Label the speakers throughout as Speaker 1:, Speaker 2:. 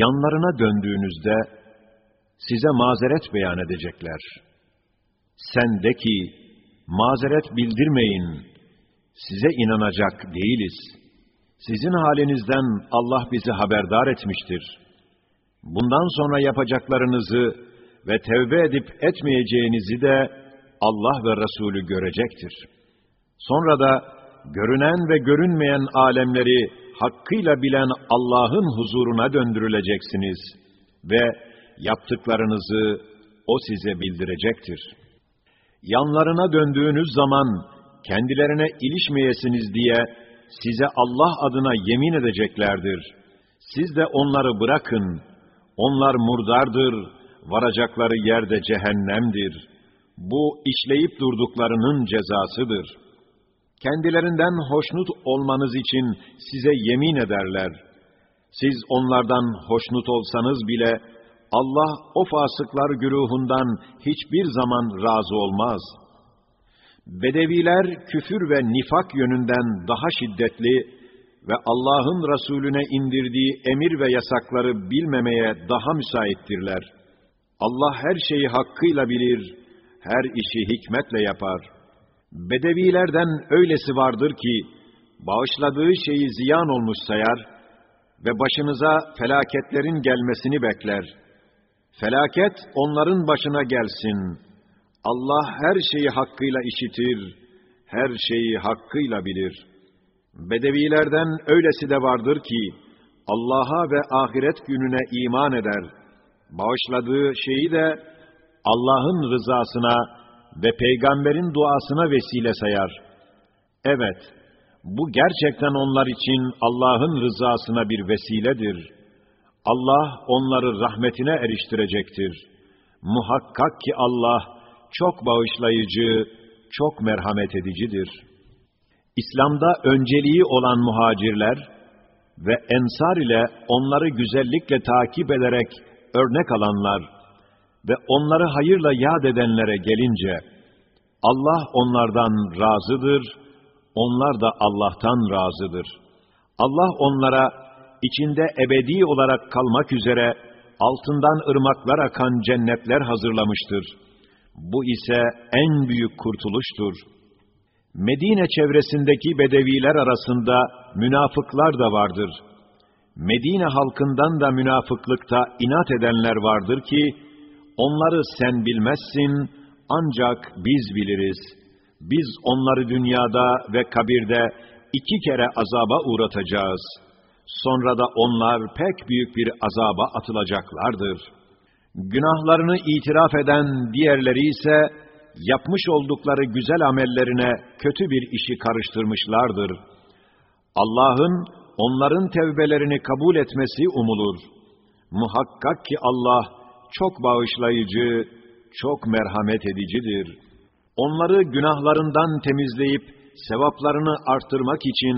Speaker 1: Yanlarına döndüğünüzde size mazeret beyan edecekler. Sen de ki, mazeret bildirmeyin, size inanacak değiliz. Sizin halinizden Allah bizi haberdar etmiştir. Bundan sonra yapacaklarınızı ve tevbe edip etmeyeceğinizi de Allah ve Resulü görecektir. Sonra da görünen ve görünmeyen alemleri hakkıyla bilen Allah'ın huzuruna döndürüleceksiniz ve yaptıklarınızı O size bildirecektir. Yanlarına döndüğünüz zaman kendilerine ilişmeyesiniz diye size Allah adına yemin edeceklerdir. Siz de onları bırakın. Onlar murdardır, varacakları yerde cehennemdir. Bu işleyip durduklarının cezasıdır. Kendilerinden hoşnut olmanız için size yemin ederler. Siz onlardan hoşnut olsanız bile Allah o fasıklar güruhundan hiçbir zaman razı olmaz. Bedeviler küfür ve nifak yönünden daha şiddetli ve Allah'ın Resulüne indirdiği emir ve yasakları bilmemeye daha müsaittirler. Allah her şeyi hakkıyla bilir, her işi hikmetle yapar. Bedevilerden öylesi vardır ki, bağışladığı şeyi ziyan olmuş sayar ve başınıza felaketlerin gelmesini bekler.'' Felaket onların başına gelsin. Allah her şeyi hakkıyla işitir, her şeyi hakkıyla bilir. Bedevilerden öylesi de vardır ki, Allah'a ve ahiret gününe iman eder. Bağışladığı şeyi de Allah'ın rızasına ve peygamberin duasına vesile sayar. Evet, bu gerçekten onlar için Allah'ın rızasına bir vesiledir.'' Allah onları rahmetine eriştirecektir. Muhakkak ki Allah çok bağışlayıcı, çok merhamet edicidir. İslam'da önceliği olan muhacirler ve ensar ile onları güzellikle takip ederek örnek alanlar ve onları hayırla yad edenlere gelince, Allah onlardan razıdır, onlar da Allah'tan razıdır. Allah onlara içinde ebedi olarak kalmak üzere altından ırmaklar akan cennetler hazırlamıştır. Bu ise en büyük kurtuluştur. Medine çevresindeki bedeviler arasında münafıklar da vardır. Medine halkından da münafıklıkta inat edenler vardır ki, onları sen bilmezsin, ancak biz biliriz. Biz onları dünyada ve kabirde iki kere azaba uğratacağız.'' Sonra da onlar pek büyük bir azaba atılacaklardır. Günahlarını itiraf eden diğerleri ise yapmış oldukları güzel amellerine kötü bir işi karıştırmışlardır. Allah'ın onların tevbelerini kabul etmesi umulur. Muhakkak ki Allah çok bağışlayıcı, çok merhamet edicidir. Onları günahlarından temizleyip sevaplarını arttırmak için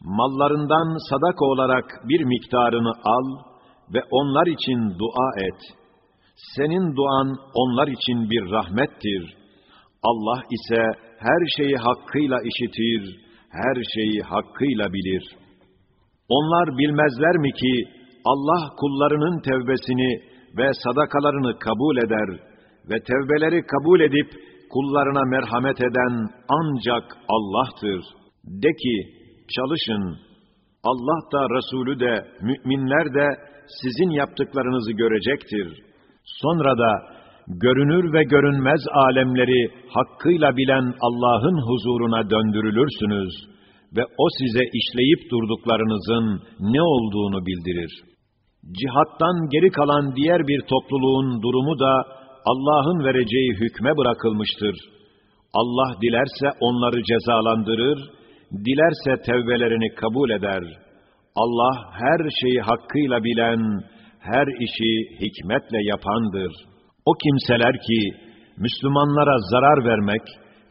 Speaker 1: mallarından sadaka olarak bir miktarını al ve onlar için dua et. Senin duan onlar için bir rahmettir. Allah ise her şeyi hakkıyla işitir, her şeyi hakkıyla bilir. Onlar bilmezler mi ki Allah kullarının tevbesini ve sadakalarını kabul eder ve tevbeleri kabul edip kullarına merhamet eden ancak Allah'tır. De ki, çalışın. Allah da Resulü de, müminler de sizin yaptıklarınızı görecektir. Sonra da görünür ve görünmez alemleri hakkıyla bilen Allah'ın huzuruna döndürülürsünüz ve O size işleyip durduklarınızın ne olduğunu bildirir. Cihattan geri kalan diğer bir topluluğun durumu da Allah'ın vereceği hükme bırakılmıştır. Allah dilerse onları cezalandırır, dilerse tevbelerini kabul eder. Allah her şeyi hakkıyla bilen, her işi hikmetle yapandır. O kimseler ki, Müslümanlara zarar vermek,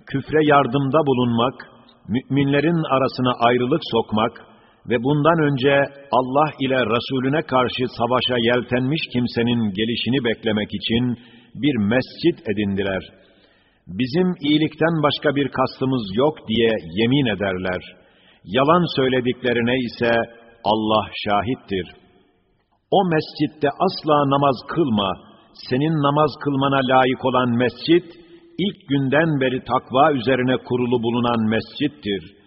Speaker 1: küfre yardımda bulunmak, müminlerin arasına ayrılık sokmak ve bundan önce Allah ile Resulüne karşı savaşa yeltenmiş kimsenin gelişini beklemek için bir mescit edindiler.'' bizim iyilikten başka bir kastımız yok diye yemin ederler. Yalan söylediklerine ise Allah şahittir. O mescitte asla namaz kılma. Senin namaz kılmana layık olan mescit, ilk günden beri takva üzerine kurulu bulunan mescittir.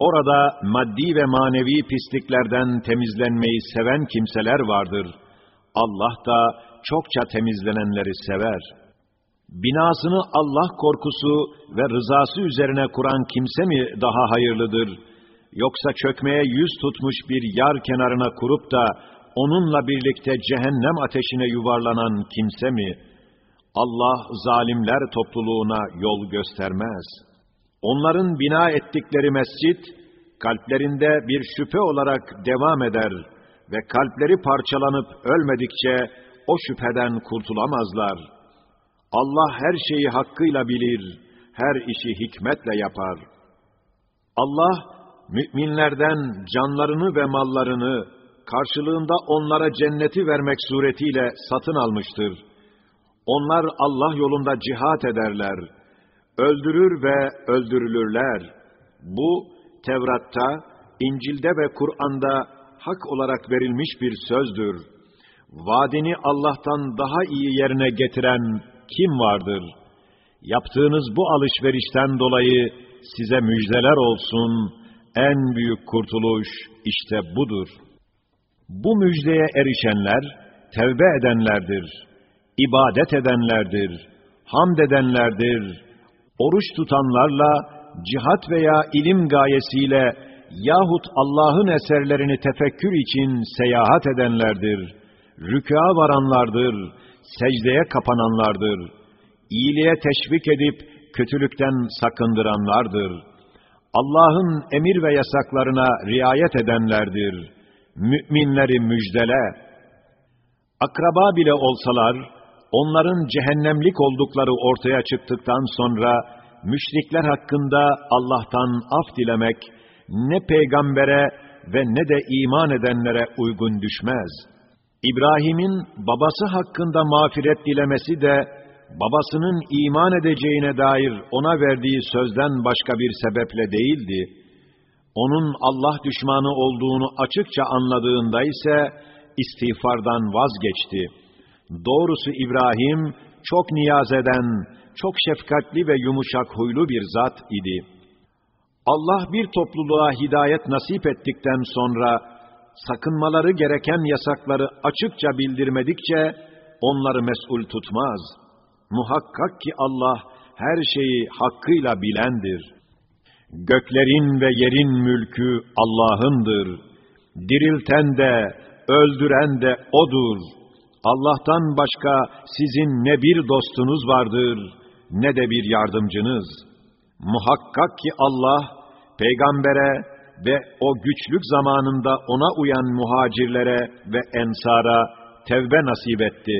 Speaker 1: Orada maddi ve manevi pisliklerden temizlenmeyi seven kimseler vardır. Allah da çokça temizlenenleri sever. Binasını Allah korkusu ve rızası üzerine kuran kimse mi daha hayırlıdır? Yoksa çökmeye yüz tutmuş bir yar kenarına kurup da onunla birlikte cehennem ateşine yuvarlanan kimse mi? Allah zalimler topluluğuna yol göstermez. Onların bina ettikleri mescit, kalplerinde bir şüphe olarak devam eder ve kalpleri parçalanıp ölmedikçe o şüpheden kurtulamazlar. Allah her şeyi hakkıyla bilir, her işi hikmetle yapar. Allah, müminlerden canlarını ve mallarını, karşılığında onlara cenneti vermek suretiyle satın almıştır. Onlar Allah yolunda cihat ederler, öldürür ve öldürülürler. Bu, Tevrat'ta, İncil'de ve Kur'an'da hak olarak verilmiş bir sözdür. Vaadini Allah'tan daha iyi yerine getiren kim vardır? Yaptığınız bu alışverişten dolayı size müjdeler olsun, en büyük kurtuluş işte budur. Bu müjdeye erişenler, tevbe edenlerdir, ibadet edenlerdir, hamd edenlerdir, oruç tutanlarla, cihat veya ilim gayesiyle yahut Allah'ın eserlerini tefekkür için seyahat edenlerdir, rükûa varanlardır, secdeye kapananlardır, iyiliğe teşvik edip kötülükten sakındıranlardır, Allah'ın emir ve yasaklarına riayet edenlerdir, müminleri müjdele. Akraba bile olsalar, onların cehennemlik oldukları ortaya çıktıktan sonra, müşrikler hakkında Allah'tan af dilemek, ne peygambere ve ne de iman edenlere uygun düşmez. İbrahim'in babası hakkında mağfiret dilemesi de, babasının iman edeceğine dair ona verdiği sözden başka bir sebeple değildi. Onun Allah düşmanı olduğunu açıkça anladığında ise, istiğfardan vazgeçti. Doğrusu İbrahim, çok niyaz eden, çok şefkatli ve yumuşak huylu bir zat idi. Allah bir topluluğa hidayet nasip ettikten sonra, sakınmaları gereken yasakları açıkça bildirmedikçe, onları mesul tutmaz. Muhakkak ki Allah, her şeyi hakkıyla bilendir. Göklerin ve yerin mülkü Allah'ındır. Dirilten de, öldüren de O'dur. Allah'tan başka sizin ne bir dostunuz vardır, ne de bir yardımcınız. Muhakkak ki Allah, peygambere ve o güçlük zamanında ona uyan muhacirlere ve ensara tevbe nasip etti.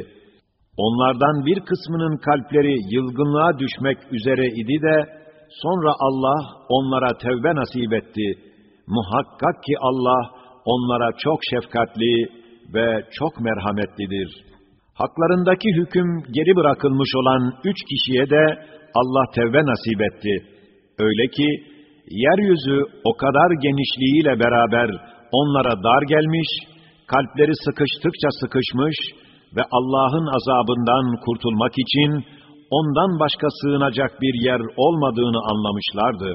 Speaker 1: Onlardan bir kısmının kalpleri yılgınlığa düşmek üzere idi de, sonra Allah onlara tevbe nasip etti. Muhakkak ki Allah onlara çok şefkatli ve çok merhametlidir. Haklarındaki hüküm geri bırakılmış olan üç kişiye de Allah tevbe nasip etti. Öyle ki, yeryüzü o kadar genişliğiyle beraber onlara dar gelmiş, kalpleri sıkıştıkça sıkışmış ve Allah'ın azabından kurtulmak için ondan başka sığınacak bir yer olmadığını anlamışlardı.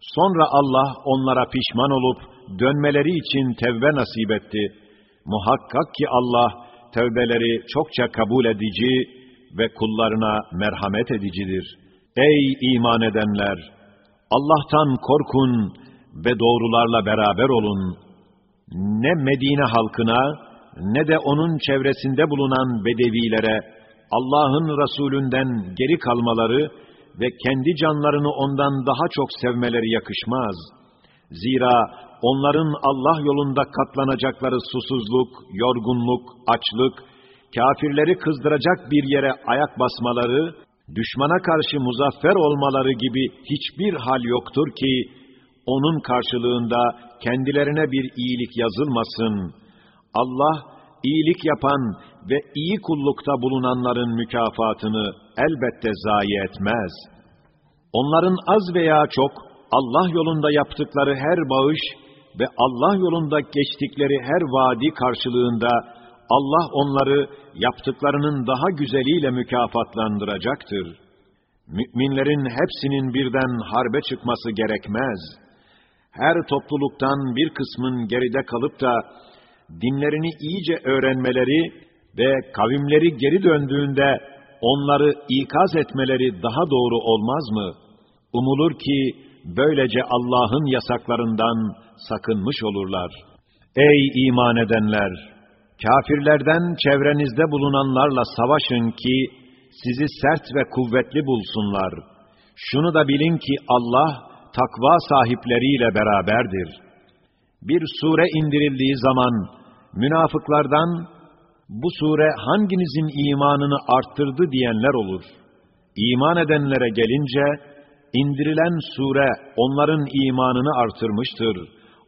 Speaker 1: Sonra Allah onlara pişman olup dönmeleri için tevbe nasip etti. Muhakkak ki Allah tevbeleri çokça kabul edici ve kullarına merhamet edicidir. Ey iman edenler! Allah'tan korkun ve doğrularla beraber olun. Ne Medine halkına ne de onun çevresinde bulunan bedevilere Allah'ın Resulünden geri kalmaları ve kendi canlarını ondan daha çok sevmeleri yakışmaz. Zira onların Allah yolunda katlanacakları susuzluk, yorgunluk, açlık, kafirleri kızdıracak bir yere ayak basmaları, düşmana karşı muzaffer olmaları gibi hiçbir hal yoktur ki, onun karşılığında kendilerine bir iyilik yazılmasın. Allah, iyilik yapan ve iyi kullukta bulunanların mükafatını elbette zayi etmez. Onların az veya çok, Allah yolunda yaptıkları her bağış ve Allah yolunda geçtikleri her vadi karşılığında Allah onları yaptıklarının daha güzeliyle mükafatlandıracaktır. Müminlerin hepsinin birden harbe çıkması gerekmez. Her topluluktan bir kısmın geride kalıp da dinlerini iyice öğrenmeleri ve kavimleri geri döndüğünde onları ikaz etmeleri daha doğru olmaz mı? Umulur ki böylece Allah'ın yasaklarından sakınmış olurlar. Ey iman edenler! Kafirlerden çevrenizde bulunanlarla savaşın ki sizi sert ve kuvvetli bulsunlar. Şunu da bilin ki Allah takva sahipleriyle beraberdir. Bir sure indirildiği zaman münafıklardan bu sure hanginizin imanını arttırdı diyenler olur. İman edenlere gelince indirilen sure onların imanını artırmıştır.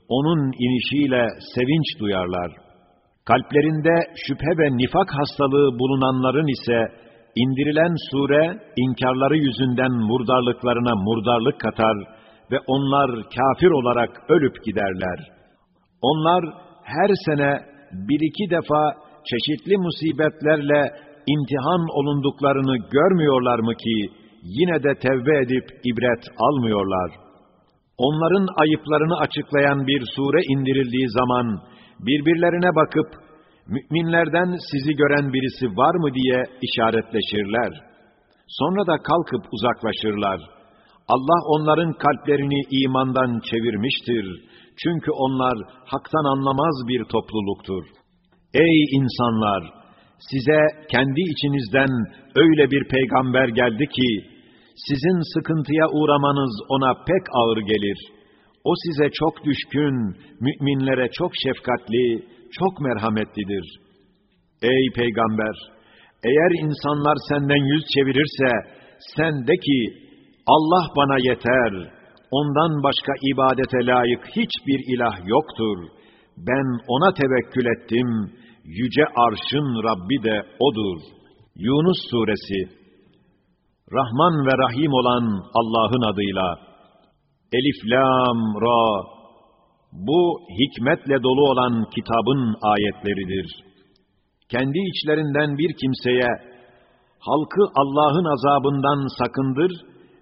Speaker 1: Onun inişiyle sevinç duyarlar. Kalplerinde şüphe ve nifak hastalığı bulunanların ise indirilen sure inkarları yüzünden murdarlıklarına murdarlık katar ve onlar kafir olarak ölüp giderler. Onlar her sene bir iki defa çeşitli musibetlerle imtihan olunduklarını görmüyorlar mı ki yine de tevbe edip ibret almıyorlar. Onların ayıplarını açıklayan bir sure indirildiği zaman birbirlerine bakıp müminlerden sizi gören birisi var mı diye işaretleşirler. Sonra da kalkıp uzaklaşırlar. Allah onların kalplerini imandan çevirmiştir. Çünkü onlar haktan anlamaz bir topluluktur. Ey insanlar! Size kendi içinizden öyle bir peygamber geldi ki, sizin sıkıntıya uğramanız ona pek ağır gelir. O size çok düşkün, müminlere çok şefkatli, çok merhametlidir. Ey peygamber! Eğer insanlar senden yüz çevirirse, sen de ki, Allah bana yeter, ondan başka ibadete layık hiçbir ilah yoktur. Ben ona tevekkül ettim, yüce arşın Rabbi de O'dur. Yunus Suresi Rahman ve Rahim olan Allah'ın adıyla. Elif, Lam, Ra. Bu hikmetle dolu olan kitabın ayetleridir. Kendi içlerinden bir kimseye, halkı Allah'ın azabından sakındır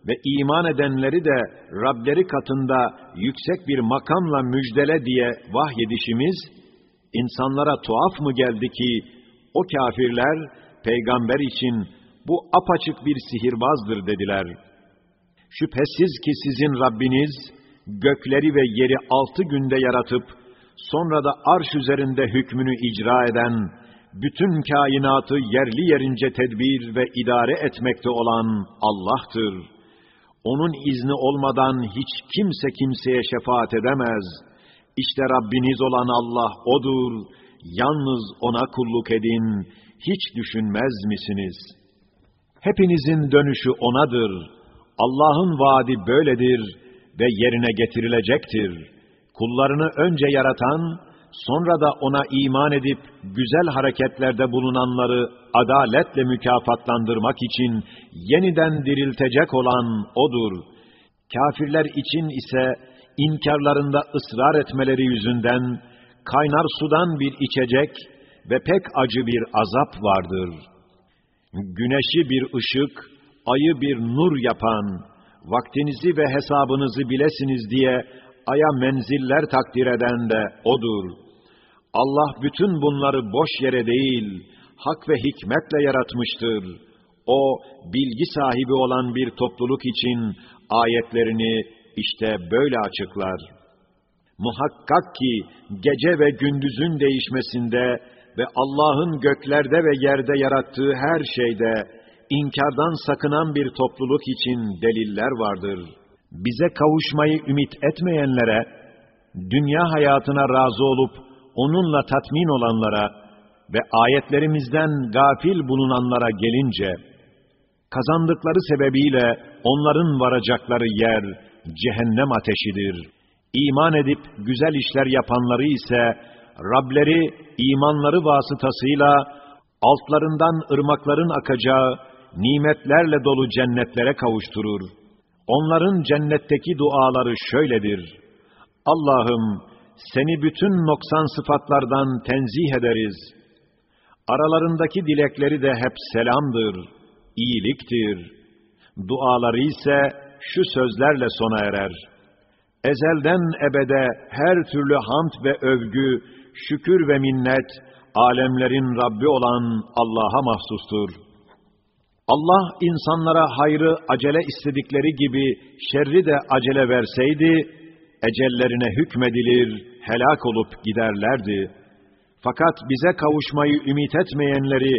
Speaker 1: ve iman edenleri de Rableri katında yüksek bir makamla müjdele diye vahyedişimiz, insanlara tuhaf mı geldi ki, o kafirler, peygamber için bu apaçık bir sihirbazdır dediler. Şüphesiz ki sizin Rabbiniz, gökleri ve yeri altı günde yaratıp, sonra da arş üzerinde hükmünü icra eden, bütün kainatı yerli yerince tedbir ve idare etmekte olan Allah'tır. Onun izni olmadan hiç kimse kimseye şefaat edemez. İşte Rabbiniz olan Allah O'dur. Yalnız O'na kulluk edin. Hiç düşünmez misiniz?'' Hepinizin dönüşü O'nadır. Allah'ın vaadi böyledir ve yerine getirilecektir. Kullarını önce yaratan, sonra da O'na iman edip güzel hareketlerde bulunanları adaletle mükafatlandırmak için yeniden diriltecek olan O'dur. Kafirler için ise inkarlarında ısrar etmeleri yüzünden kaynar sudan bir içecek ve pek acı bir azap vardır.'' Güneşi bir ışık, ayı bir nur yapan, vaktinizi ve hesabınızı bilesiniz diye aya menziller takdir eden de O'dur. Allah bütün bunları boş yere değil, hak ve hikmetle yaratmıştır. O, bilgi sahibi olan bir topluluk için ayetlerini işte böyle açıklar. Muhakkak ki gece ve gündüzün değişmesinde ve Allah'ın göklerde ve yerde yarattığı her şeyde inkardan sakınan bir topluluk için deliller vardır. Bize kavuşmayı ümit etmeyenlere, dünya hayatına razı olup onunla tatmin olanlara ve ayetlerimizden gafil bulunanlara gelince, kazandıkları sebebiyle onların varacakları yer cehennem ateşidir. İman edip güzel işler yapanları ise Rableri imanları vasıtasıyla altlarından ırmakların akacağı nimetlerle dolu cennetlere kavuşturur. Onların cennetteki duaları şöyledir. Allah'ım seni bütün noksan sıfatlardan tenzih ederiz. Aralarındaki dilekleri de hep selamdır, iyiliktir. Duaları ise şu sözlerle sona erer. Ezelden ebede her türlü hamd ve övgü, şükür ve minnet, alemlerin Rabbi olan Allah'a mahsustur. Allah insanlara hayrı acele istedikleri gibi şerri de acele verseydi, ecellerine hükmedilir, helak olup giderlerdi. Fakat bize kavuşmayı ümit etmeyenleri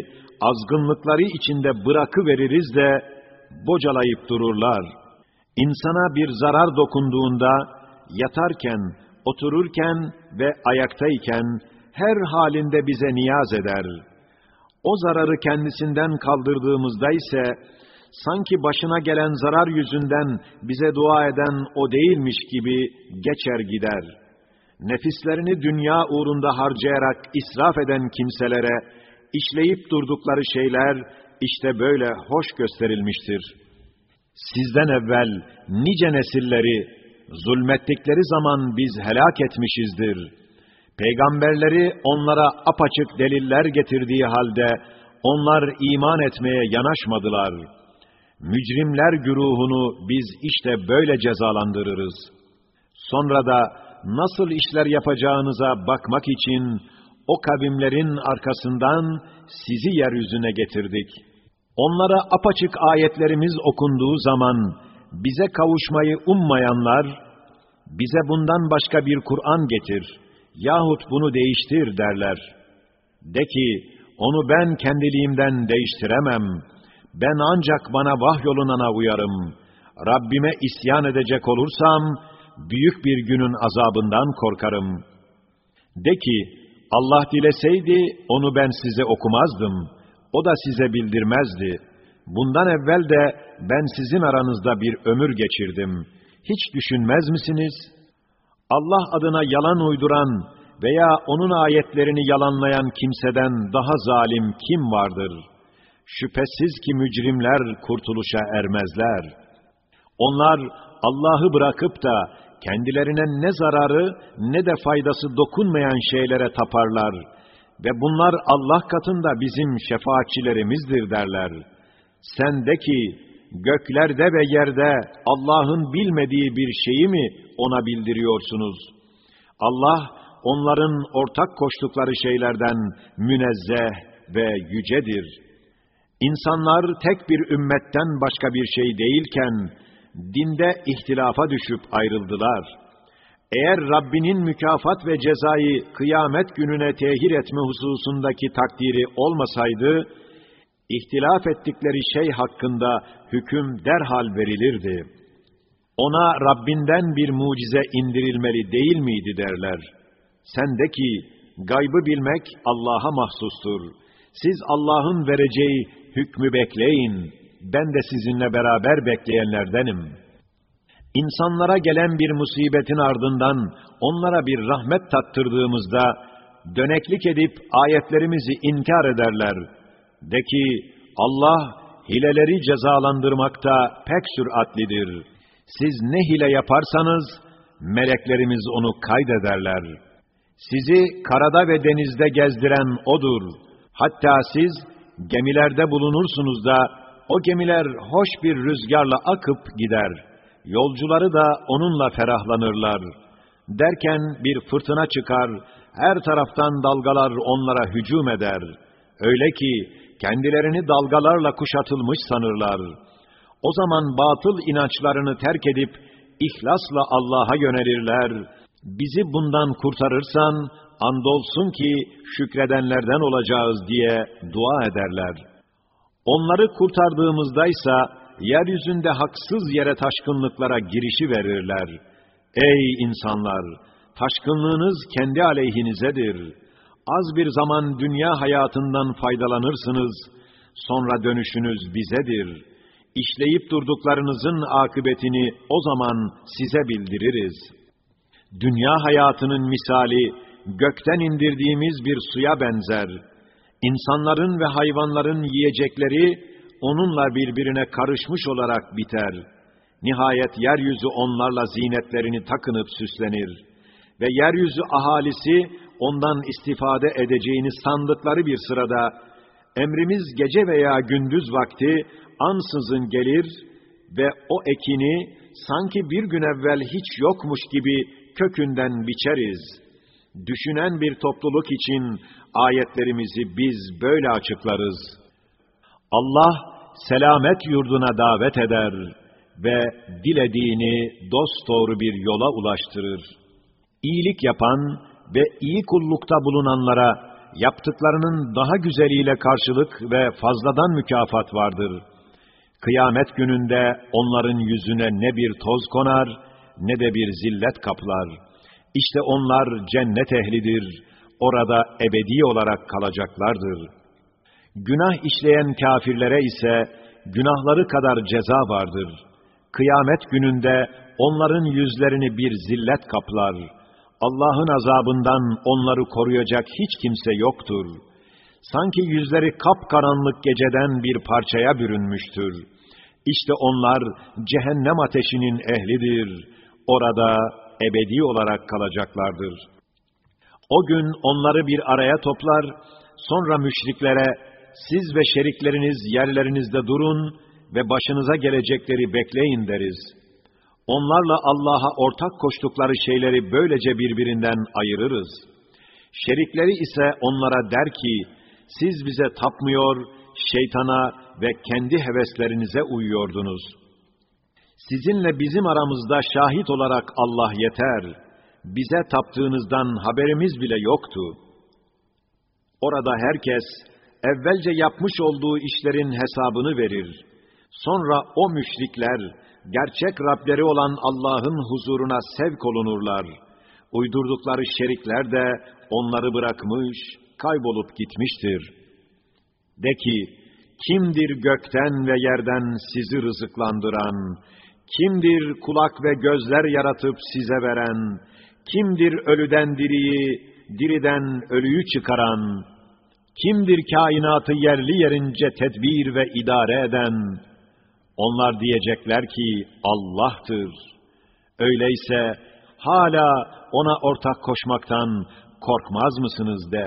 Speaker 1: azgınlıkları içinde bırakıveririz de bocalayıp dururlar. İnsana bir zarar dokunduğunda yatarken, otururken ve ayaktayken her halinde bize niyaz eder. O zararı kendisinden kaldırdığımızda ise sanki başına gelen zarar yüzünden bize dua eden o değilmiş gibi geçer gider. Nefislerini dünya uğrunda harcayarak israf eden kimselere işleyip durdukları şeyler işte böyle hoş gösterilmiştir. Sizden evvel nice nesilleri zulmettikleri zaman biz helak etmişizdir.'' Peygamberleri onlara apaçık deliller getirdiği halde onlar iman etmeye yanaşmadılar. Mücrimler güruhunu biz işte böyle cezalandırırız. Sonra da nasıl işler yapacağınıza bakmak için o kavimlerin arkasından sizi yeryüzüne getirdik. Onlara apaçık ayetlerimiz okunduğu zaman bize kavuşmayı ummayanlar, bize bundan başka bir Kur'an getir.'' yahut bunu değiştir derler. De ki, onu ben kendiliğimden değiştiremem. Ben ancak bana vahyolunana uyarım. Rabbime isyan edecek olursam, büyük bir günün azabından korkarım. De ki, Allah dileseydi, onu ben size okumazdım. O da size bildirmezdi. Bundan evvel de ben sizin aranızda bir ömür geçirdim. Hiç düşünmez misiniz?'' Allah adına yalan uyduran veya onun ayetlerini yalanlayan kimseden daha zalim kim vardır? Şüphesiz ki mücrimler kurtuluşa ermezler. Onlar Allah'ı bırakıp da kendilerine ne zararı ne de faydası dokunmayan şeylere taparlar ve bunlar Allah katında bizim şefaatçilerimizdir derler. Sen de ki, göklerde ve yerde Allah'ın bilmediği bir şeyi mi ona bildiriyorsunuz? Allah, onların ortak koştukları şeylerden münezzeh ve yücedir. İnsanlar tek bir ümmetten başka bir şey değilken, dinde ihtilafa düşüp ayrıldılar. Eğer Rabbinin mükafat ve cezayı kıyamet gününe tehir etme hususundaki takdiri olmasaydı, ihtilaf ettikleri şey hakkında hüküm derhal verilirdi. Ona Rabbinden bir mucize indirilmeli değil miydi derler. Sen de ki, gaybı bilmek Allah'a mahsustur. Siz Allah'ın vereceği hükmü bekleyin. Ben de sizinle beraber bekleyenlerdenim. İnsanlara gelen bir musibetin ardından onlara bir rahmet tattırdığımızda, döneklik edip ayetlerimizi inkar ederler. De ki, Allah hileleri cezalandırmakta pek süratlidir. Siz ne hile yaparsanız, meleklerimiz onu kaydederler. Sizi karada ve denizde gezdiren O'dur. Hatta siz gemilerde bulunursunuz da, o gemiler hoş bir rüzgarla akıp gider. Yolcuları da onunla ferahlanırlar. Derken bir fırtına çıkar, her taraftan dalgalar onlara hücum eder. Öyle ki, kendilerini dalgalarla kuşatılmış sanırlar. O zaman batıl inançlarını terk edip, ihlasla Allah'a yönelirler. Bizi bundan kurtarırsan, andolsun ki şükredenlerden olacağız diye dua ederler. Onları kurtardığımızdaysa, yeryüzünde haksız yere taşkınlıklara girişi verirler. Ey insanlar! Taşkınlığınız kendi aleyhinizedir.'' Az bir zaman dünya hayatından faydalanırsınız, sonra dönüşünüz bizedir. İşleyip durduklarınızın akıbetini o zaman size bildiririz. Dünya hayatının misali, gökten indirdiğimiz bir suya benzer. İnsanların ve hayvanların yiyecekleri, onunla birbirine karışmış olarak biter. Nihayet yeryüzü onlarla zinetlerini takınıp süslenir. Ve yeryüzü ahalisi, ondan istifade edeceğini sandıkları bir sırada, emrimiz gece veya gündüz vakti ansızın gelir ve o ekini sanki bir gün evvel hiç yokmuş gibi kökünden biçeriz. Düşünen bir topluluk için ayetlerimizi biz böyle açıklarız. Allah selamet yurduna davet eder ve dilediğini dosdoğru bir yola ulaştırır. İyilik yapan ve iyi kullukta bulunanlara yaptıklarının daha güzeliyle karşılık ve fazladan mükafat vardır. Kıyamet gününde onların yüzüne ne bir toz konar, ne de bir zillet kaplar. İşte onlar cennet ehlidir, orada ebedi olarak kalacaklardır. Günah işleyen kafirlere ise günahları kadar ceza vardır. Kıyamet gününde onların yüzlerini bir zillet kaplar. Allah'ın azabından onları koruyacak hiç kimse yoktur. Sanki yüzleri kapkaranlık geceden bir parçaya bürünmüştür. İşte onlar cehennem ateşinin ehlidir. Orada ebedi olarak kalacaklardır. O gün onları bir araya toplar, sonra müşriklere, siz ve şerikleriniz yerlerinizde durun ve başınıza gelecekleri bekleyin deriz. Onlarla Allah'a ortak koştukları şeyleri böylece birbirinden ayırırız. Şerikleri ise onlara der ki, siz bize tapmıyor, şeytana ve kendi heveslerinize uyuyordunuz. Sizinle bizim aramızda şahit olarak Allah yeter. Bize taptığınızdan haberimiz bile yoktu. Orada herkes, evvelce yapmış olduğu işlerin hesabını verir. Sonra o müşrikler, gerçek Rableri olan Allah'ın huzuruna sevk olunurlar. Uydurdukları şerikler de onları bırakmış, kaybolup gitmiştir. De ki, kimdir gökten ve yerden sizi rızıklandıran, kimdir kulak ve gözler yaratıp size veren, kimdir ölüden diriyi, diriden ölüyü çıkaran, kimdir kainatı yerli yerince tedbir ve idare eden, onlar diyecekler ki Allah'tır. Öyleyse hala ona ortak koşmaktan korkmaz mısınız de.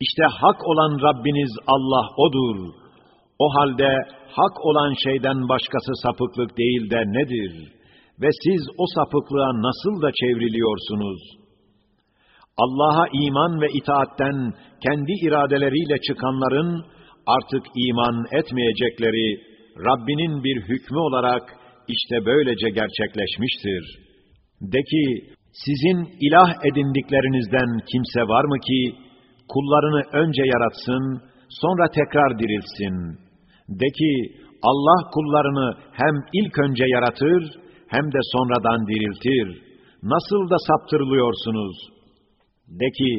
Speaker 1: İşte hak olan Rabbiniz Allah O'dur. O halde hak olan şeyden başkası sapıklık değil de nedir? Ve siz o sapıklığa nasıl da çevriliyorsunuz? Allah'a iman ve itaatten kendi iradeleriyle çıkanların artık iman etmeyecekleri Rabbinin bir hükmü olarak işte böylece gerçekleşmiştir. De ki, sizin ilah edindiklerinizden kimse var mı ki, kullarını önce yaratsın, sonra tekrar dirilsin. De ki, Allah kullarını hem ilk önce yaratır, hem de sonradan diriltir. Nasıl da saptırılıyorsunuz? De ki,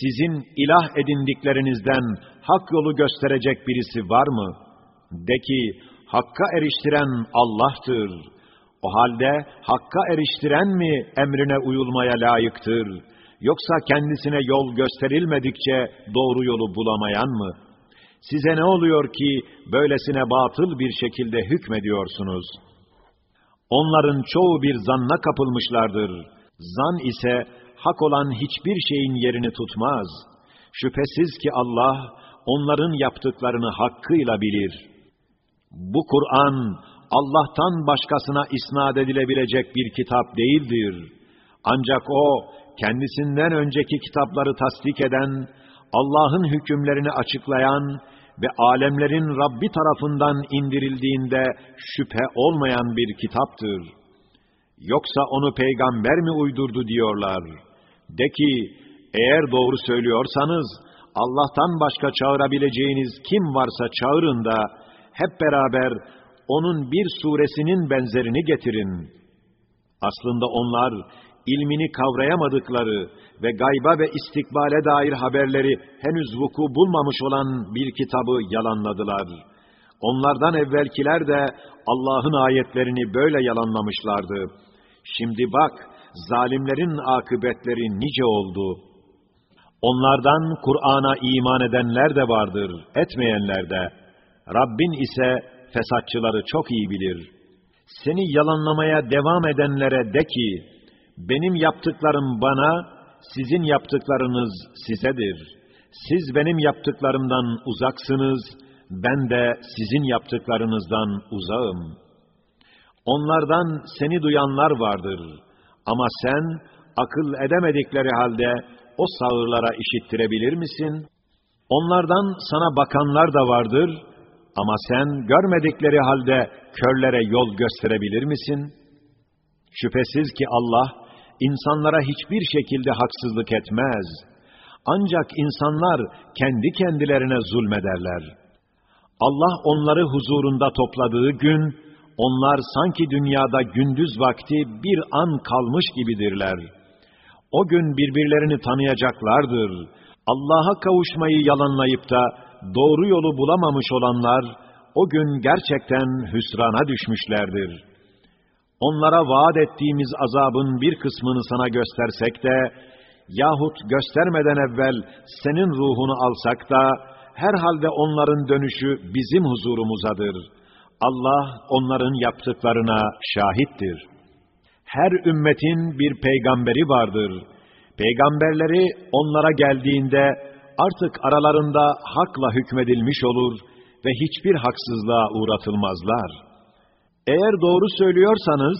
Speaker 1: sizin ilah edindiklerinizden hak yolu gösterecek birisi var mı? De ki, hakka eriştiren Allah'tır. O halde hakka eriştiren mi emrine uyulmaya layıktır? Yoksa kendisine yol gösterilmedikçe doğru yolu bulamayan mı? Size ne oluyor ki böylesine batıl bir şekilde hükmediyorsunuz? Onların çoğu bir zanna kapılmışlardır. Zan ise hak olan hiçbir şeyin yerini tutmaz. Şüphesiz ki Allah onların yaptıklarını hakkıyla bilir.'' Bu Kur'an Allah'tan başkasına isnat edilebilecek bir kitap değildir. Ancak o kendisinden önceki kitapları tasdik eden, Allah'ın hükümlerini açıklayan ve alemlerin Rabbi tarafından indirildiğinde şüphe olmayan bir kitaptır. Yoksa onu peygamber mi uydurdu diyorlar. De ki, eğer doğru söylüyorsanız, Allah'tan başka çağırabileceğiniz kim varsa çağırın da, hep beraber onun bir suresinin benzerini getirin. Aslında onlar ilmini kavrayamadıkları ve gayba ve istikbale dair haberleri henüz vuku bulmamış olan bir kitabı yalanladılar. Onlardan evvelkiler de Allah'ın ayetlerini böyle yalanlamışlardı. Şimdi bak, zalimlerin akıbetleri nice oldu. Onlardan Kur'an'a iman edenler de vardır, etmeyenler de. Rabbin ise fesatçıları çok iyi bilir. Seni yalanlamaya devam edenlere de ki, benim yaptıklarım bana, sizin yaptıklarınız sizedir. Siz benim yaptıklarımdan uzaksınız, ben de sizin yaptıklarınızdan uzağım. Onlardan seni duyanlar vardır. Ama sen akıl edemedikleri halde o sağırlara işittirebilir misin? Onlardan sana bakanlar da vardır. Ama sen görmedikleri halde körlere yol gösterebilir misin? Şüphesiz ki Allah, insanlara hiçbir şekilde haksızlık etmez. Ancak insanlar kendi kendilerine zulmederler. Allah onları huzurunda topladığı gün, onlar sanki dünyada gündüz vakti bir an kalmış gibidirler. O gün birbirlerini tanıyacaklardır. Allah'a kavuşmayı yalanlayıp da doğru yolu bulamamış olanlar, o gün gerçekten hüsrana düşmüşlerdir.'' onlara vaat ettiğimiz azabın bir kısmını sana göstersek de, yahut göstermeden evvel senin ruhunu alsak da, herhalde onların dönüşü bizim huzurumuzadır. Allah onların yaptıklarına şahittir. Her ümmetin bir peygamberi vardır. Peygamberleri onlara geldiğinde artık aralarında hakla hükmedilmiş olur ve hiçbir haksızlığa uğratılmazlar.'' Eğer doğru söylüyorsanız,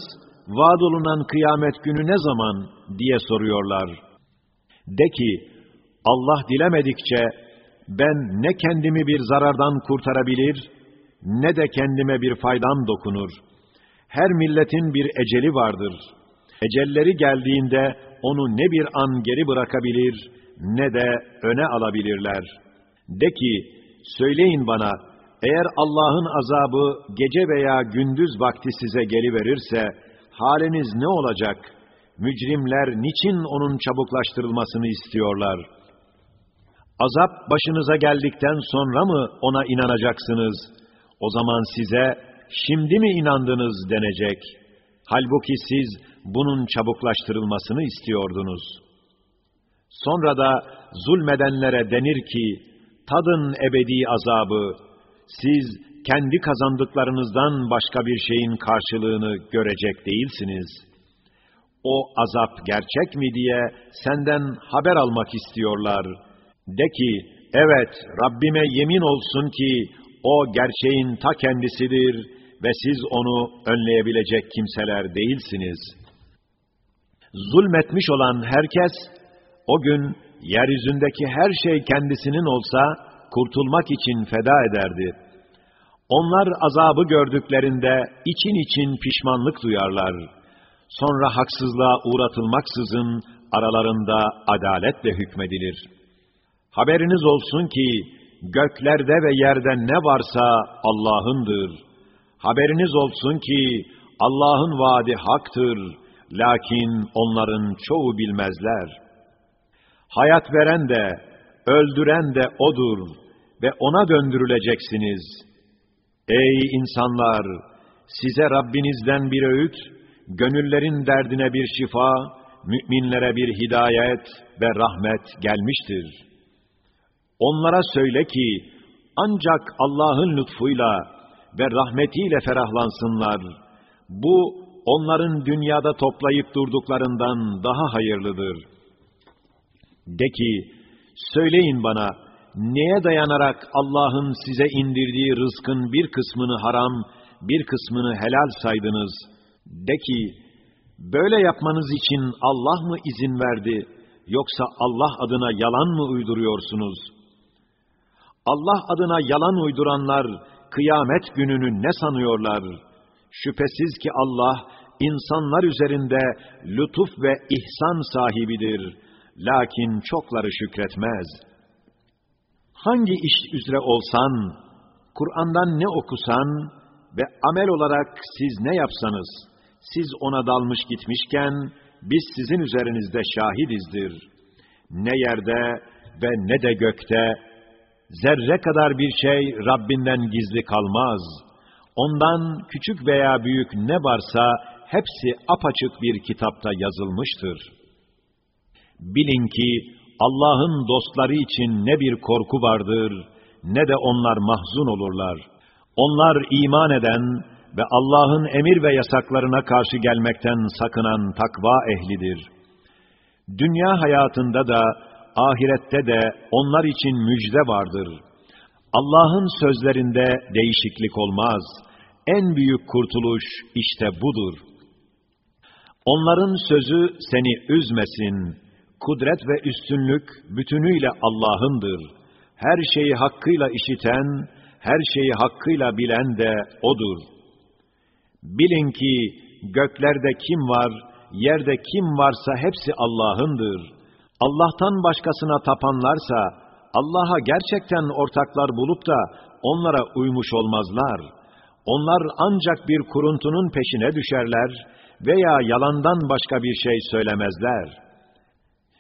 Speaker 1: vaad olunan kıyamet günü ne zaman diye soruyorlar. De ki, Allah dilemedikçe ben ne kendimi bir zarardan kurtarabilir, ne de kendime bir faydam dokunur. Her milletin bir eceli vardır. Ecelleri geldiğinde onu ne bir an geri bırakabilir, ne de öne alabilirler. De ki, söyleyin bana, eğer Allah'ın azabı gece veya gündüz vakti size geliverirse, haliniz ne olacak? Mücrimler niçin onun çabuklaştırılmasını istiyorlar? Azap başınıza geldikten sonra mı ona inanacaksınız? O zaman size, şimdi mi inandınız denecek. Halbuki siz bunun çabuklaştırılmasını istiyordunuz. Sonra da zulmedenlere denir ki, tadın ebedi azabı, siz kendi kazandıklarınızdan başka bir şeyin karşılığını görecek değilsiniz. O azap gerçek mi diye senden haber almak istiyorlar. De ki, evet Rabbime yemin olsun ki o gerçeğin ta kendisidir ve siz onu önleyebilecek kimseler değilsiniz. Zulmetmiş olan herkes, o gün yeryüzündeki her şey kendisinin olsa, kurtulmak için feda ederdi. Onlar azabı gördüklerinde için için pişmanlık duyarlar. Sonra haksızlığa uğratılmaksızın aralarında adaletle hükmedilir. Haberiniz olsun ki göklerde ve yerde ne varsa Allah'ındır. Haberiniz olsun ki Allah'ın vaadi haktır. Lakin onların çoğu bilmezler. Hayat veren de, öldüren de O'dur ve ona döndürüleceksiniz. Ey insanlar! Size Rabbinizden bir öğüt, gönüllerin derdine bir şifa, müminlere bir hidayet ve rahmet gelmiştir. Onlara söyle ki, ancak Allah'ın lütfuyla ve rahmetiyle ferahlansınlar. Bu, onların dünyada toplayıp durduklarından daha hayırlıdır. De ki, söyleyin bana, neye dayanarak Allah'ın size indirdiği rızkın bir kısmını haram, bir kısmını helal saydınız? De ki, böyle yapmanız için Allah mı izin verdi, yoksa Allah adına yalan mı uyduruyorsunuz? Allah adına yalan uyduranlar, kıyamet gününü ne sanıyorlar? Şüphesiz ki Allah, insanlar üzerinde lütuf ve ihsan sahibidir. Lakin çokları şükretmez.'' hangi iş üzere olsan, Kur'an'dan ne okusan ve amel olarak siz ne yapsanız, siz ona dalmış gitmişken, biz sizin üzerinizde şahidizdir. Ne yerde ve ne de gökte, zerre kadar bir şey Rabbinden gizli kalmaz. Ondan küçük veya büyük ne varsa, hepsi apaçık bir kitapta yazılmıştır. Bilin ki, Allah'ın dostları için ne bir korku vardır, ne de onlar mahzun olurlar. Onlar iman eden ve Allah'ın emir ve yasaklarına karşı gelmekten sakınan takva ehlidir. Dünya hayatında da, ahirette de onlar için müjde vardır. Allah'ın sözlerinde değişiklik olmaz. En büyük kurtuluş işte budur. Onların sözü seni üzmesin. Kudret ve üstünlük bütünüyle Allah'ındır. Her şeyi hakkıyla işiten, her şeyi hakkıyla bilen de O'dur. Bilin ki göklerde kim var, yerde kim varsa hepsi Allah'ındır. Allah'tan başkasına tapanlarsa, Allah'a gerçekten ortaklar bulup da onlara uymuş olmazlar. Onlar ancak bir kuruntunun peşine düşerler veya yalandan başka bir şey söylemezler.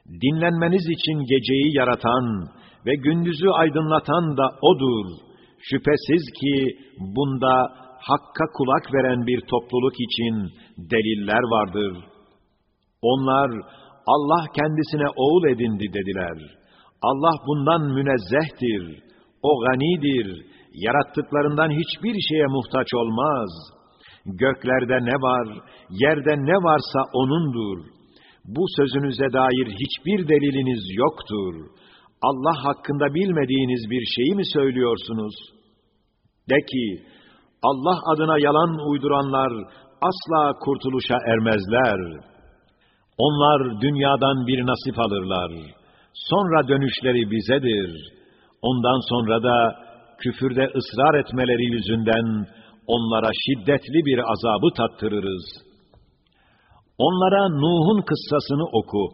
Speaker 1: Dinlenmeniz için geceyi yaratan ve gündüzü aydınlatan da O'dur. Şüphesiz ki bunda Hakka kulak veren bir topluluk için deliller vardır. Onlar, Allah kendisine oğul edindi dediler. Allah bundan münezzehtir. O ganidir. Yarattıklarından hiçbir şeye muhtaç olmaz. Göklerde ne var, yerde ne varsa O'nundur. Bu sözünüze dair hiçbir deliliniz yoktur. Allah hakkında bilmediğiniz bir şeyi mi söylüyorsunuz? De ki, Allah adına yalan uyduranlar asla kurtuluşa ermezler. Onlar dünyadan bir nasip alırlar. Sonra dönüşleri bizedir. Ondan sonra da küfürde ısrar etmeleri yüzünden onlara şiddetli bir azabı tattırırız. Onlara Nuh'un kıssasını oku.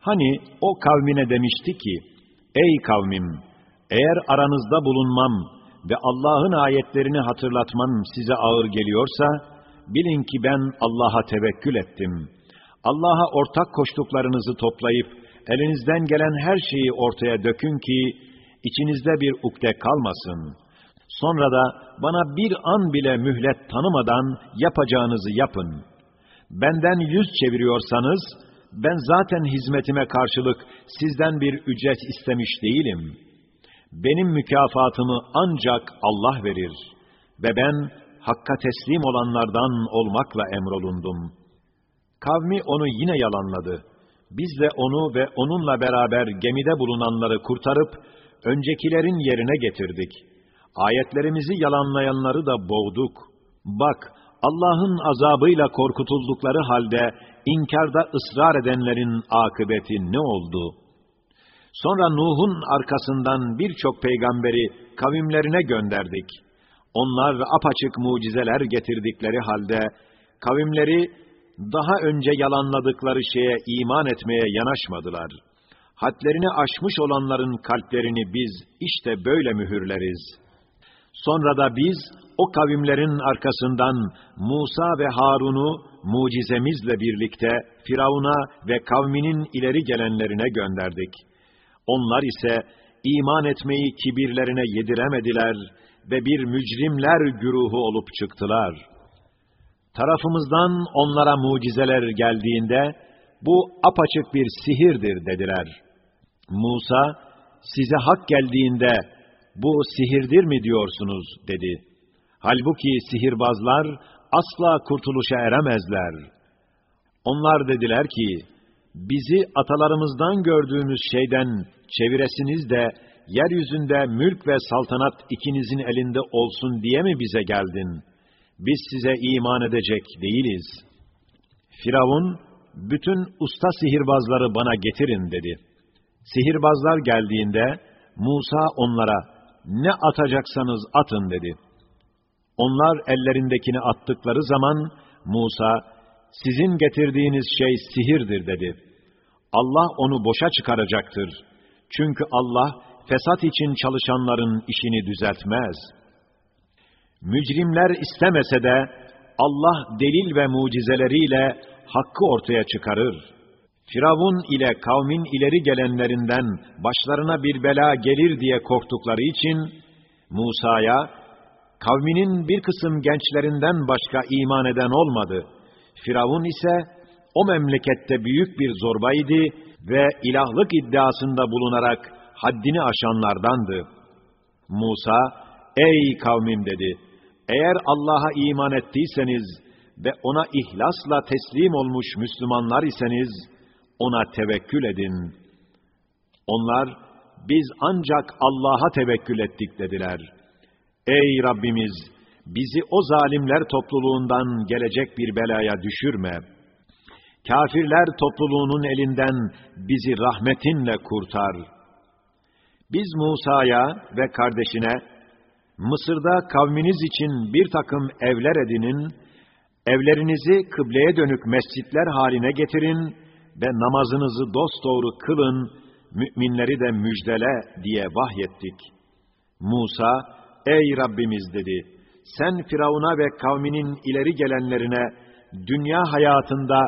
Speaker 1: Hani o kavmine demişti ki, Ey kavmim! Eğer aranızda bulunmam ve Allah'ın ayetlerini hatırlatmam size ağır geliyorsa, bilin ki ben Allah'a tevekkül ettim. Allah'a ortak koştuklarınızı toplayıp, elinizden gelen her şeyi ortaya dökün ki, içinizde bir ukde kalmasın. Sonra da bana bir an bile mühlet tanımadan yapacağınızı yapın. Benden yüz çeviriyorsanız, ben zaten hizmetime karşılık sizden bir ücret istemiş değilim. Benim mükafatımı ancak Allah verir ve ben hakka teslim olanlardan olmakla emrolundum. Kavmi onu yine yalanladı. Biz de onu ve onunla beraber gemide bulunanları kurtarıp, öncekilerin yerine getirdik. Ayetlerimizi yalanlayanları da boğduk. Bak, Allah'ın azabıyla korkutuldukları halde, inkarda ısrar edenlerin akıbeti ne oldu? Sonra Nuh'un arkasından birçok peygamberi kavimlerine gönderdik. Onlar apaçık mucizeler getirdikleri halde, kavimleri daha önce yalanladıkları şeye iman etmeye yanaşmadılar. Hadlerini aşmış olanların kalplerini biz işte böyle mühürleriz. Sonra da biz o kavimlerin arkasından Musa ve Harun'u mucizemizle birlikte Firavun'a ve kavminin ileri gelenlerine gönderdik. Onlar ise iman etmeyi kibirlerine yediremediler ve bir mücrimler güruhu olup çıktılar.'' tarafımızdan onlara mucizeler geldiğinde, bu apaçık bir sihirdir dediler. Musa, size hak geldiğinde, bu sihirdir mi diyorsunuz dedi. Halbuki sihirbazlar asla kurtuluşa eremezler. Onlar dediler ki, bizi atalarımızdan gördüğümüz şeyden çeviresiniz de, yeryüzünde mülk ve saltanat ikinizin elinde olsun diye mi bize geldin?'' biz size iman edecek değiliz. Firavun, bütün usta sihirbazları bana getirin dedi. Sihirbazlar geldiğinde, Musa onlara, ne atacaksanız atın dedi. Onlar ellerindekini attıkları zaman, Musa, sizin getirdiğiniz şey sihirdir dedi. Allah onu boşa çıkaracaktır. Çünkü Allah, fesat için çalışanların işini düzeltmez.'' Mücrimler istemese de Allah delil ve mucizeleriyle hakkı ortaya çıkarır. Firavun ile kavmin ileri gelenlerinden başlarına bir bela gelir diye korktukları için Musa'ya kavminin bir kısım gençlerinden başka iman eden olmadı. Firavun ise o memlekette büyük bir zorbaydı ve ilahlık iddiasında bulunarak haddini aşanlardandı. Musa, ey kavmim dedi, eğer Allah'a iman ettiyseniz ve ona ihlasla teslim olmuş Müslümanlar iseniz, ona tevekkül edin. Onlar, biz ancak Allah'a tevekkül ettik dediler. Ey Rabbimiz! Bizi o zalimler topluluğundan gelecek bir belaya düşürme. Kafirler topluluğunun elinden bizi rahmetinle kurtar. Biz Musa'ya ve kardeşine, Mısır'da kavminiz için bir takım evler edinin, evlerinizi kıbleye dönük mescitler haline getirin ve namazınızı dosdoğru kılın, müminleri de müjdele diye vahyettik. Musa, ey Rabbimiz dedi, sen Firavun'a ve kavminin ileri gelenlerine dünya hayatında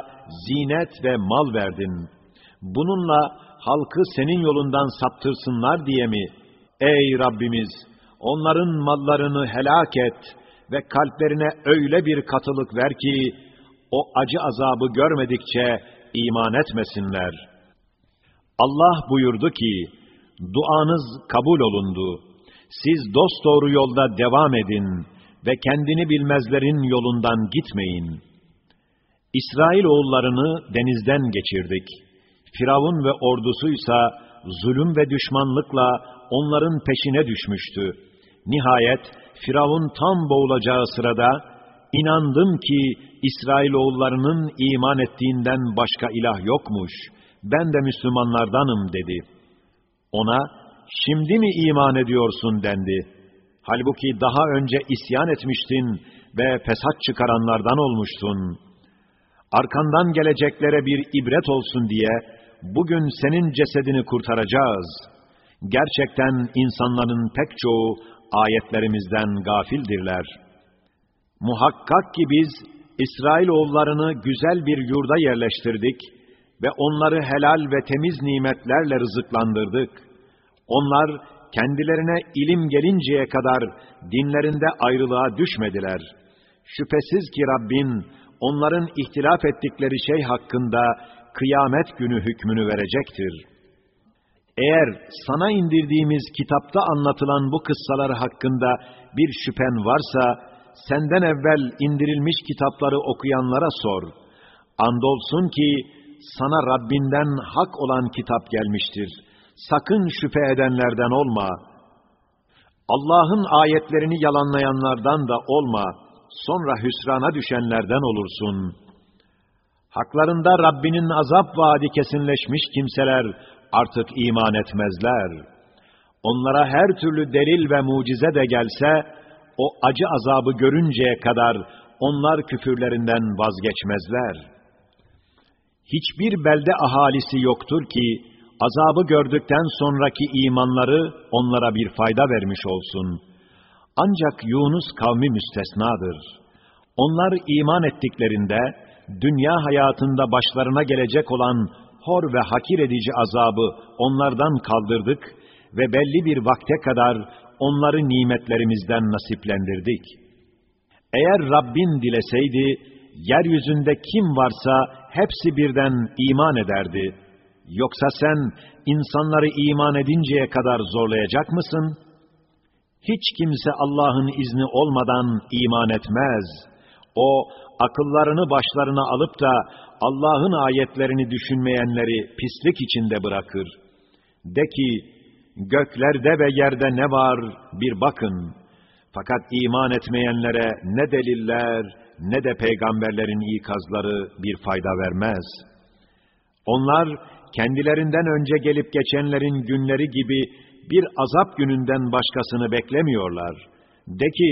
Speaker 1: zinet ve mal verdin. Bununla halkı senin yolundan saptırsınlar diye mi? Ey Rabbimiz! Onların mallarını helak et ve kalplerine öyle bir katılık ver ki, o acı azabı görmedikçe iman etmesinler. Allah buyurdu ki, duanız kabul olundu. Siz dosdoğru yolda devam edin ve kendini bilmezlerin yolundan gitmeyin. İsrail oğullarını denizden geçirdik. Firavun ve ordusuysa zulüm ve düşmanlıkla onların peşine düşmüştü. Nihayet Firavun tam boğulacağı sırada, inandım ki İsrailoğullarının iman ettiğinden başka ilah yokmuş, ben de Müslümanlardanım dedi. Ona, şimdi mi iman ediyorsun dendi. Halbuki daha önce isyan etmiştin ve fesat çıkaranlardan olmuştun. Arkandan geleceklere bir ibret olsun diye, bugün senin cesedini kurtaracağız. Gerçekten insanların pek çoğu ayetlerimizden gafildirler. Muhakkak ki biz İsrail oğullarını güzel bir yurda yerleştirdik ve onları helal ve temiz nimetlerle rızıklandırdık. Onlar kendilerine ilim gelinceye kadar dinlerinde ayrılığa düşmediler. Şüphesiz ki Rabbin onların ihtilaf ettikleri şey hakkında kıyamet günü hükmünü verecektir.'' Eğer sana indirdiğimiz kitapta anlatılan bu kıssalar hakkında bir şüphen varsa, senden evvel indirilmiş kitapları okuyanlara sor. Andolsun ki, sana Rabbinden hak olan kitap gelmiştir. Sakın şüphe edenlerden olma. Allah'ın ayetlerini yalanlayanlardan da olma. Sonra hüsrana düşenlerden olursun. Haklarında Rabbinin azap vaadi kesinleşmiş kimseler, artık iman etmezler. Onlara her türlü delil ve mucize de gelse, o acı azabı görünceye kadar onlar küfürlerinden vazgeçmezler. Hiçbir belde ahalisi yoktur ki, azabı gördükten sonraki imanları onlara bir fayda vermiş olsun. Ancak Yunus kavmi müstesnadır. Onlar iman ettiklerinde, dünya hayatında başlarına gelecek olan hor ve hakir edici azabı onlardan kaldırdık ve belli bir vakte kadar onları nimetlerimizden nasiplendirdik. Eğer Rabbin dileseydi, yeryüzünde kim varsa hepsi birden iman ederdi. Yoksa sen insanları iman edinceye kadar zorlayacak mısın? Hiç kimse Allah'ın izni olmadan iman etmez. O, akıllarını başlarına alıp da Allah'ın ayetlerini düşünmeyenleri pislik içinde bırakır. De ki, göklerde ve yerde ne var bir bakın. Fakat iman etmeyenlere ne deliller ne de peygamberlerin ikazları bir fayda vermez. Onlar kendilerinden önce gelip geçenlerin günleri gibi bir azap gününden başkasını beklemiyorlar. De ki,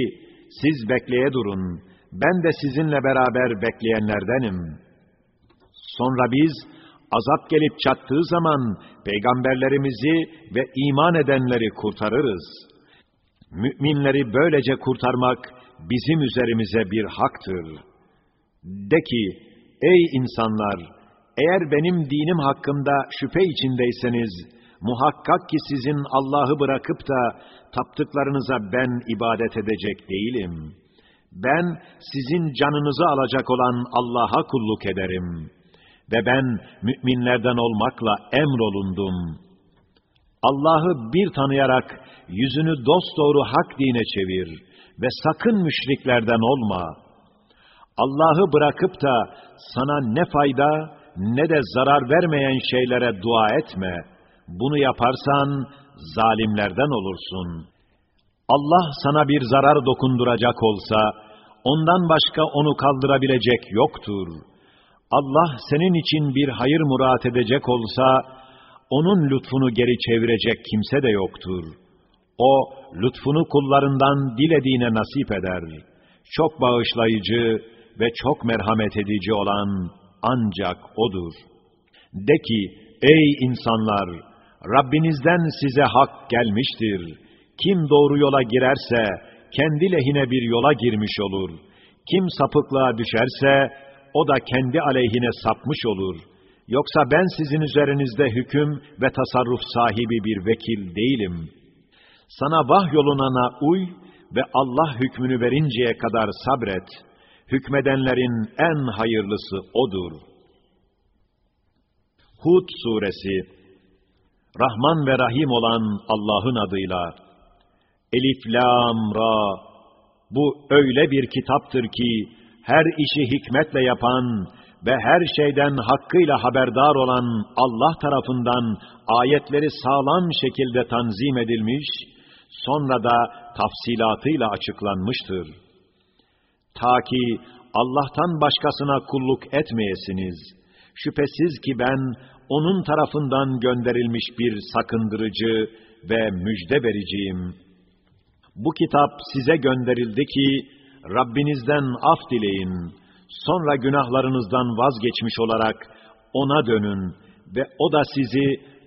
Speaker 1: siz bekleye durun, ben de sizinle beraber bekleyenlerdenim.'' Sonra biz azap gelip çattığı zaman peygamberlerimizi ve iman edenleri kurtarırız. Müminleri böylece kurtarmak bizim üzerimize bir haktır. De ki, ey insanlar, eğer benim dinim hakkında şüphe içindeyseniz, muhakkak ki sizin Allah'ı bırakıp da taptıklarınıza ben ibadet edecek değilim. Ben sizin canınızı alacak olan Allah'a kulluk ederim.'' ve ben müminlerden olmakla emrolundum. Allah'ı bir tanıyarak yüzünü dosdoğru hak dine çevir ve sakın müşriklerden olma. Allah'ı bırakıp da sana ne fayda ne de zarar vermeyen şeylere dua etme. Bunu yaparsan zalimlerden olursun. Allah sana bir zarar dokunduracak olsa, ondan başka onu kaldırabilecek yoktur. Allah senin için bir hayır murat edecek olsa, onun lütfunu geri çevirecek kimse de yoktur. O, lütfunu kullarından dilediğine nasip eder. Çok bağışlayıcı ve çok merhamet edici olan ancak O'dur. De ki, ey insanlar! Rabbinizden size hak gelmiştir. Kim doğru yola girerse, kendi lehine bir yola girmiş olur. Kim sapıklığa düşerse, o da kendi aleyhine sapmış olur. Yoksa ben sizin üzerinizde hüküm ve tasarruf sahibi bir vekil değilim. Sana vahyolunana uy ve Allah hükmünü verinceye kadar sabret. Hükmedenlerin en hayırlısı O'dur. Hud Suresi Rahman ve Rahim olan Allah'ın adıyla Elif, Lam, Ra Bu öyle bir kitaptır ki her işi hikmetle yapan ve her şeyden hakkıyla haberdar olan Allah tarafından ayetleri sağlam şekilde tanzim edilmiş, sonra da tafsilatıyla açıklanmıştır. Ta ki Allah'tan başkasına kulluk etmeyesiniz. Şüphesiz ki ben onun tarafından gönderilmiş bir sakındırıcı ve müjde vericiyim. Bu kitap size gönderildi ki Rabbinizden af dileyin. Sonra günahlarınızdan vazgeçmiş olarak ona dönün ve o da sizi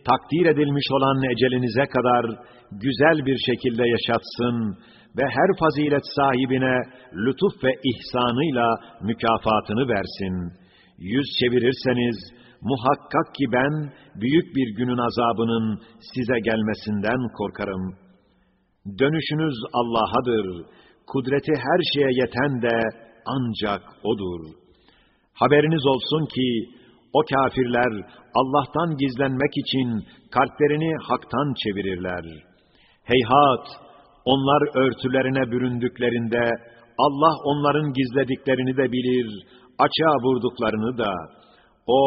Speaker 1: takdir edilmiş olan ecelinize kadar güzel bir şekilde yaşatsın ve her fazilet sahibine lütuf ve ihsanıyla mükafatını versin. Yüz çevirirseniz, muhakkak ki ben büyük bir günün azabının size gelmesinden korkarım. Dönüşünüz Allah'adır. Kudreti her şeye yeten de ancak O'dur. Haberiniz olsun ki, o kafirler Allah'tan gizlenmek için kalplerini haktan çevirirler. Heyhat! Onlar örtülerine büründüklerinde Allah onların gizlediklerini de bilir, açığa vurduklarını da. O,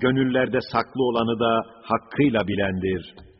Speaker 1: gönüllerde saklı olanı da hakkıyla bilendir.''